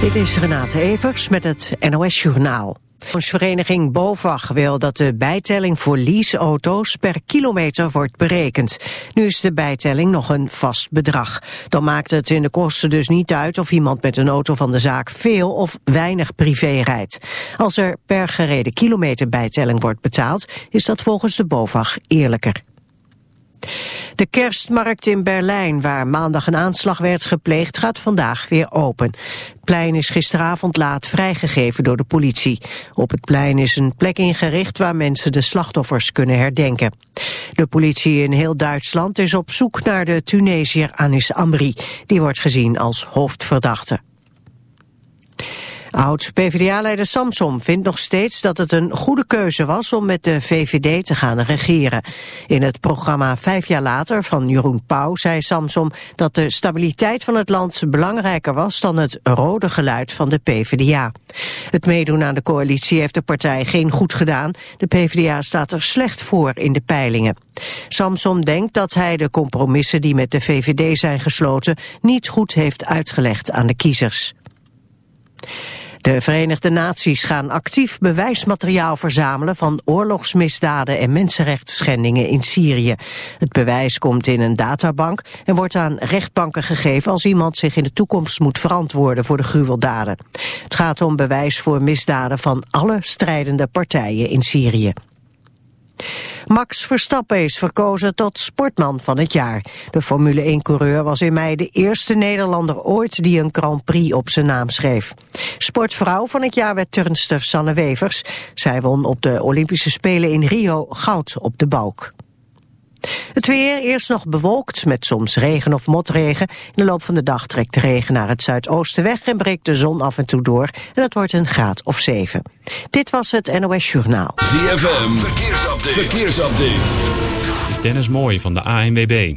Dit is Renate Evers met het NOS Journaal. Vereniging BOVAG wil dat de bijtelling voor leaseauto's per kilometer wordt berekend. Nu is de bijtelling nog een vast bedrag. Dan maakt het in de kosten dus niet uit of iemand met een auto van de zaak veel of weinig privé rijdt. Als er per gereden kilometer bijtelling wordt betaald, is dat volgens de BOVAG eerlijker. De kerstmarkt in Berlijn, waar maandag een aanslag werd gepleegd, gaat vandaag weer open. Het plein is gisteravond laat vrijgegeven door de politie. Op het plein is een plek ingericht waar mensen de slachtoffers kunnen herdenken. De politie in heel Duitsland is op zoek naar de Tunesiër Anis Amri. Die wordt gezien als hoofdverdachte. Oud-PVDA-leider Samsom vindt nog steeds dat het een goede keuze was om met de VVD te gaan regeren. In het programma Vijf jaar later van Jeroen Pauw zei Samsom dat de stabiliteit van het land belangrijker was dan het rode geluid van de PVDA. Het meedoen aan de coalitie heeft de partij geen goed gedaan. De PVDA staat er slecht voor in de peilingen. Samsom denkt dat hij de compromissen die met de VVD zijn gesloten niet goed heeft uitgelegd aan de kiezers. De Verenigde Naties gaan actief bewijsmateriaal verzamelen van oorlogsmisdaden en mensenrechtsschendingen in Syrië. Het bewijs komt in een databank en wordt aan rechtbanken gegeven als iemand zich in de toekomst moet verantwoorden voor de gruweldaden. Het gaat om bewijs voor misdaden van alle strijdende partijen in Syrië. Max Verstappen is verkozen tot sportman van het jaar. De Formule 1-coureur was in mei de eerste Nederlander ooit die een Grand Prix op zijn naam schreef. Sportvrouw van het jaar werd turnster Sanne Wevers. Zij won op de Olympische Spelen in Rio goud op de balk. Het weer eerst nog bewolkt met soms regen of motregen. In de loop van de dag trekt de regen naar het zuidoosten weg en breekt de zon af en toe door. En het wordt een graad of 7. Dit was het NOS Journaal. ZFM, verkeersupdate. verkeersupdate. Dennis Mooij van de ANWB.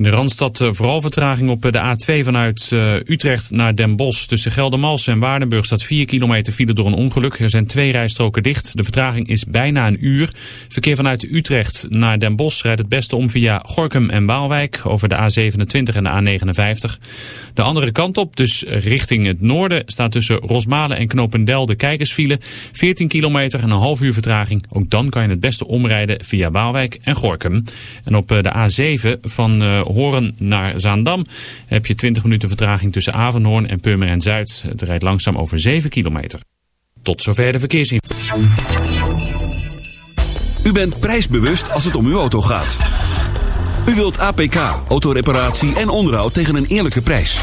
In de Randstad eh, vooral vertraging op eh, de A2 vanuit uh, Utrecht naar Den Bosch. Tussen Geldermals en Waardenburg staat 4 kilometer file door een ongeluk. Er zijn twee rijstroken dicht. De vertraging is bijna een uur. Verkeer vanuit Utrecht naar Den Bosch rijdt het beste om via Gorkum en Waalwijk over de A27 en de A59. De andere kant op, dus richting het noorden, staat tussen Rosmalen en Knopendel de kijkersfile. 14 kilometer en een half uur vertraging. Ook dan kan je het beste omrijden via Waalwijk en Gorkum. En op de A7 van Horen naar Zaandam heb je 20 minuten vertraging tussen Avenhoorn en Purmerend Zuid. Het rijdt langzaam over 7 kilometer. Tot zover de verkeersinformatie. U bent prijsbewust als het om uw auto gaat. U wilt APK, autoreparatie en onderhoud tegen een eerlijke prijs.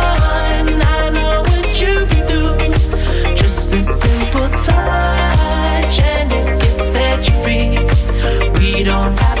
don't have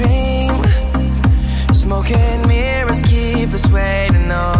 Dream, smoking mirrors keep us waiting on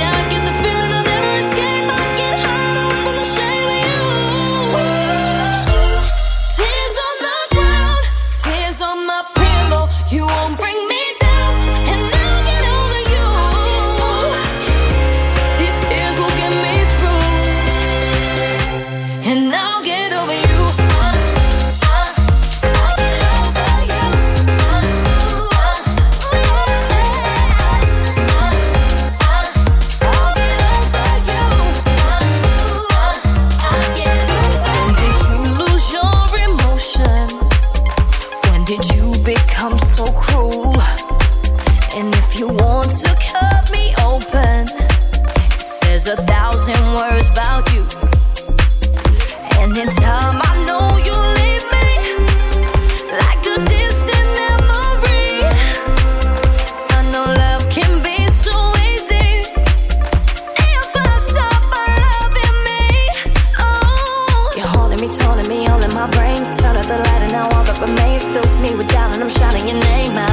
me with doubt and I'm shouting your name out.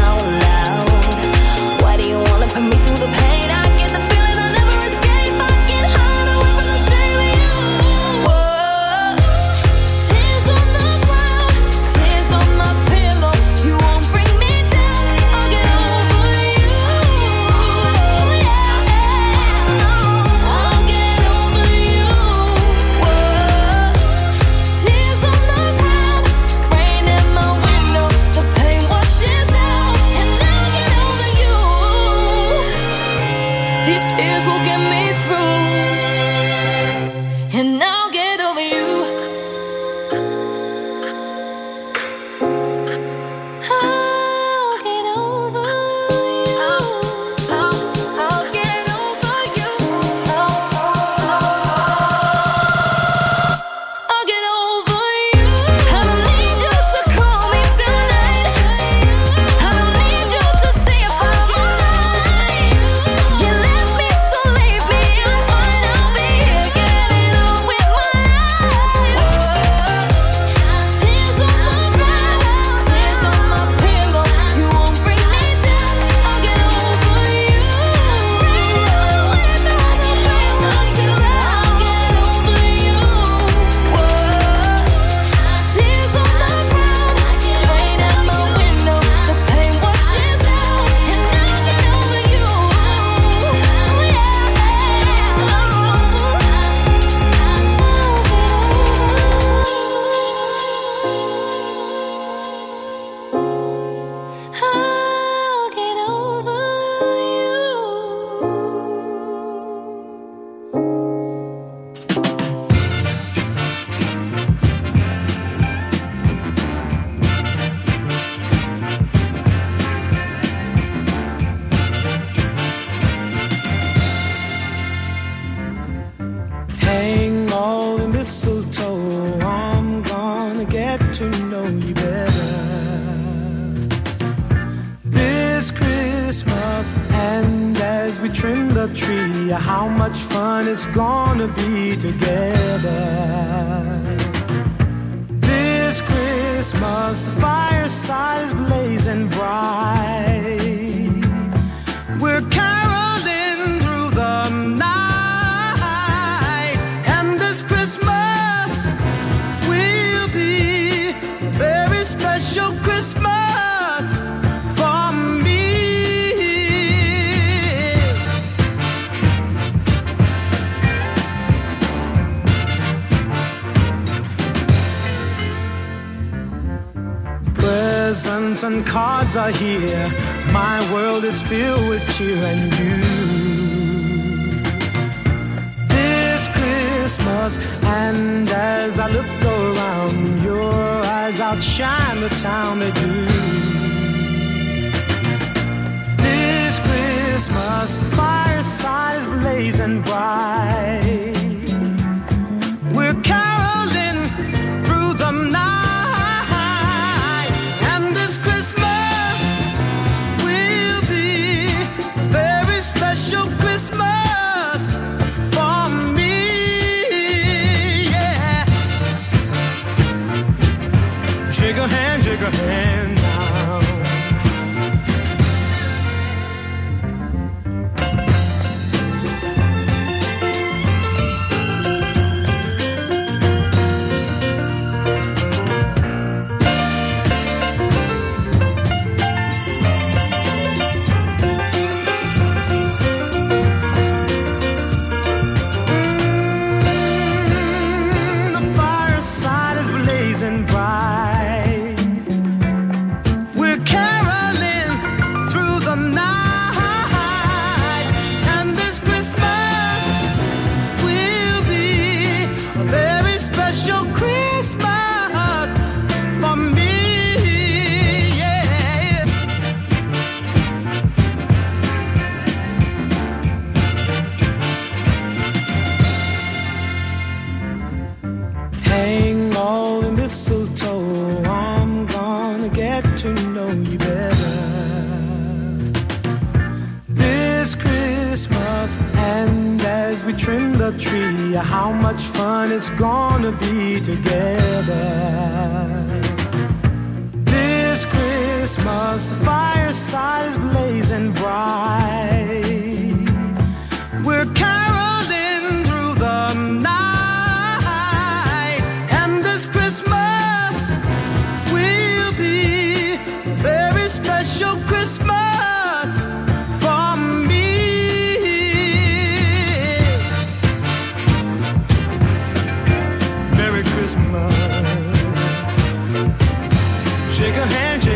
bigger hand.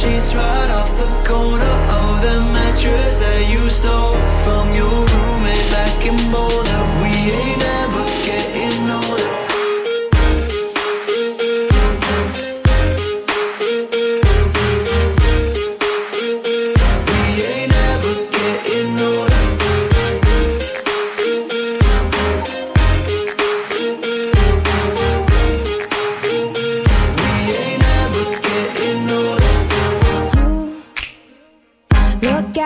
Sheets right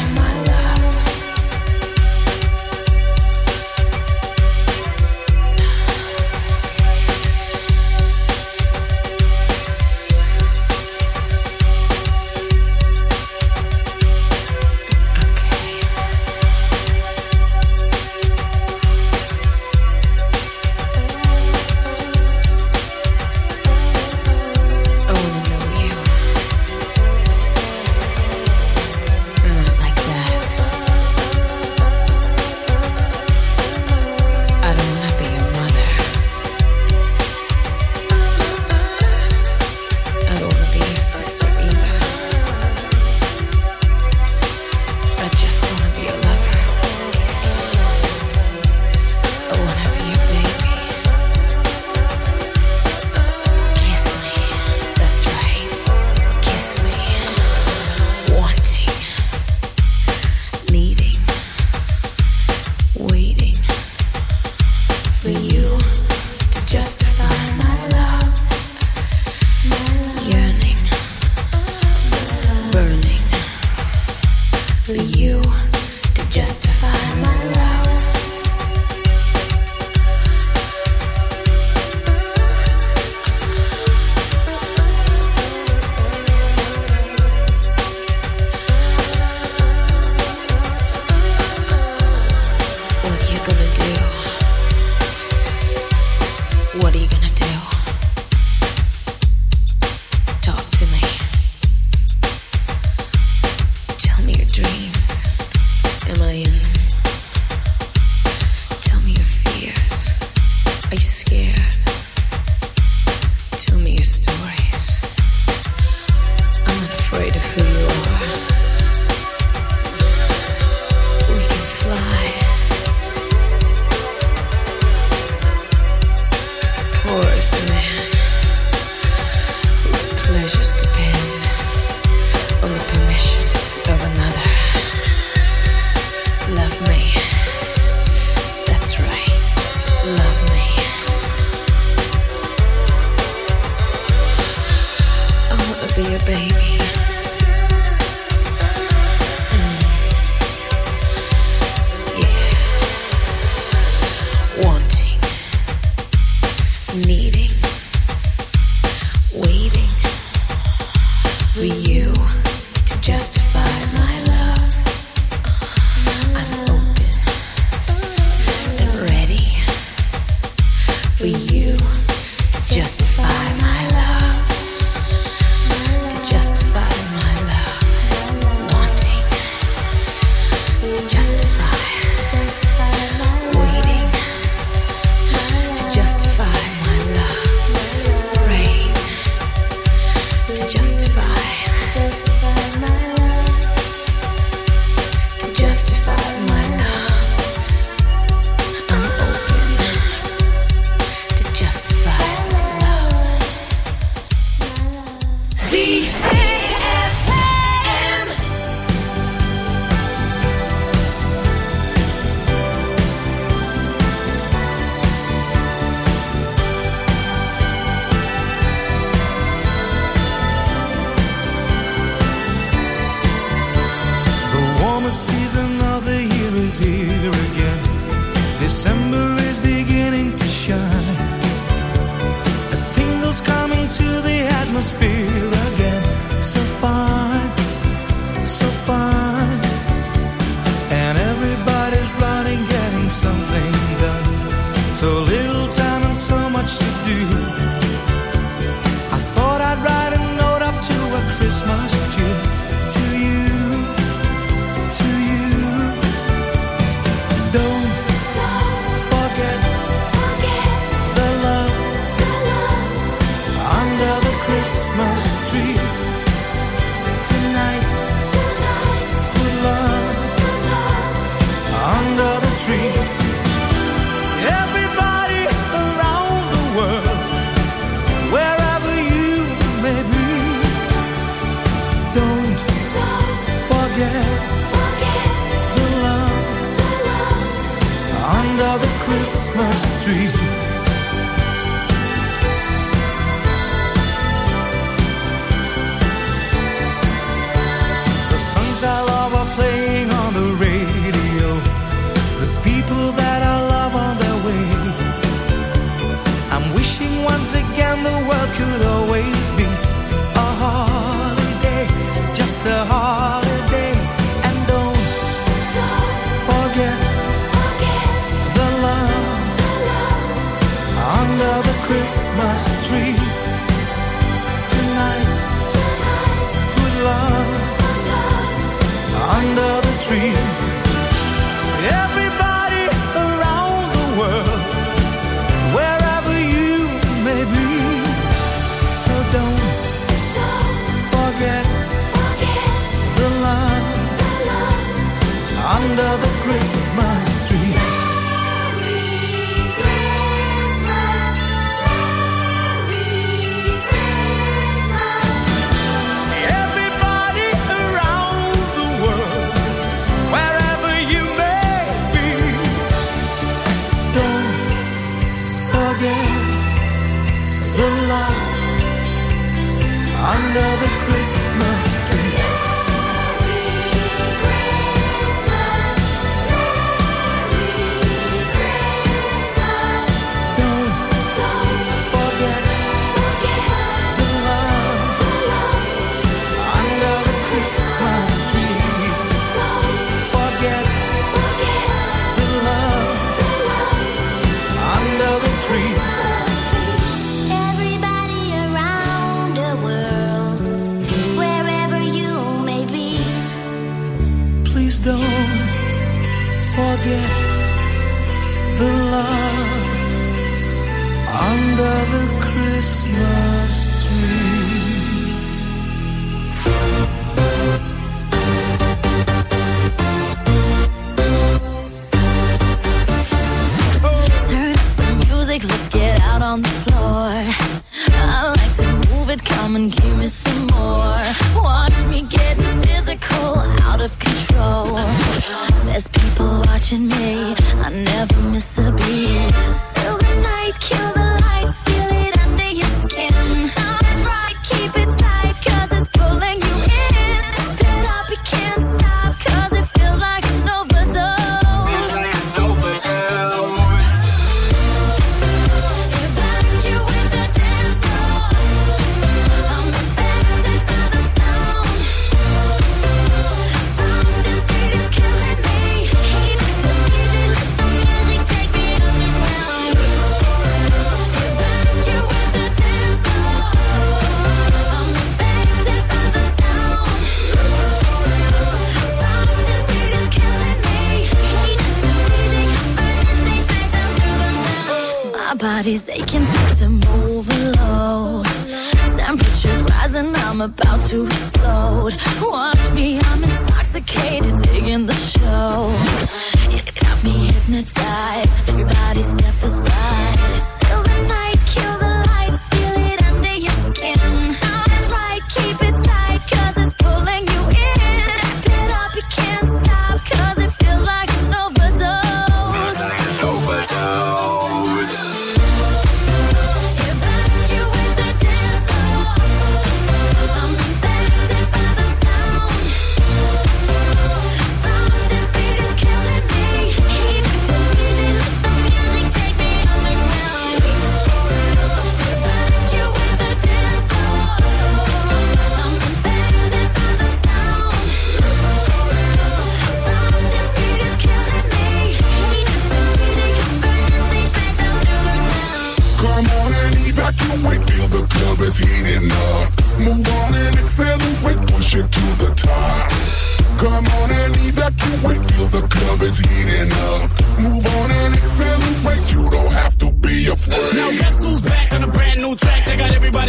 my mind. The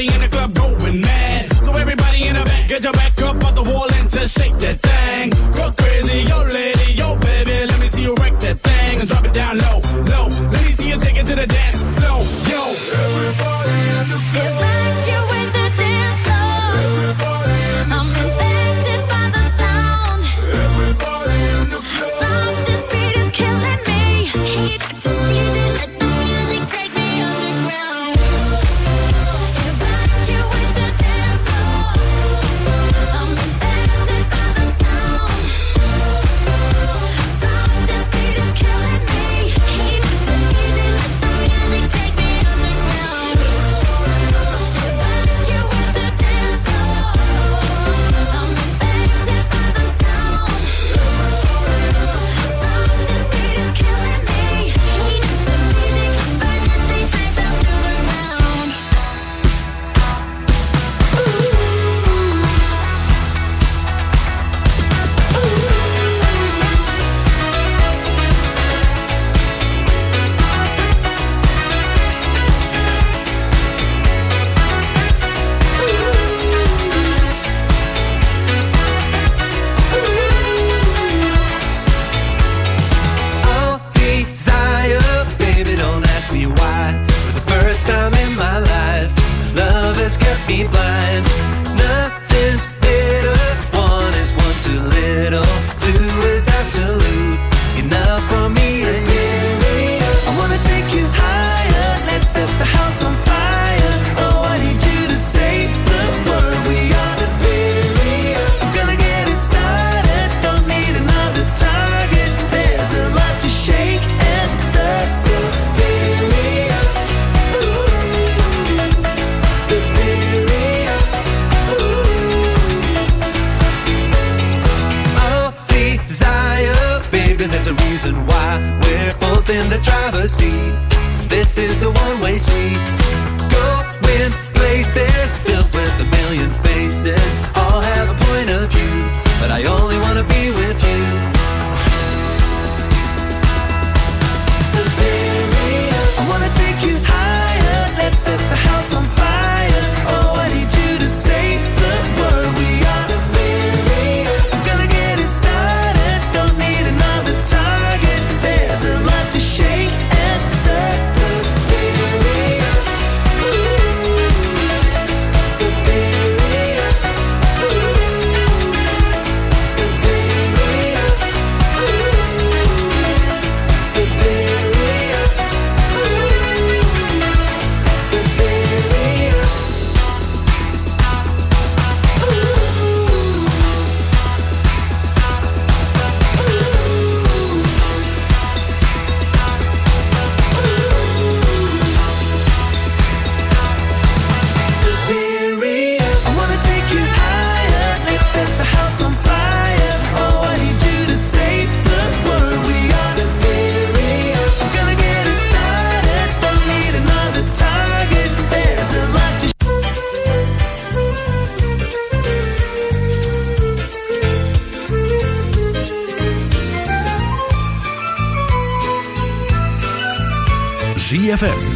Party in the club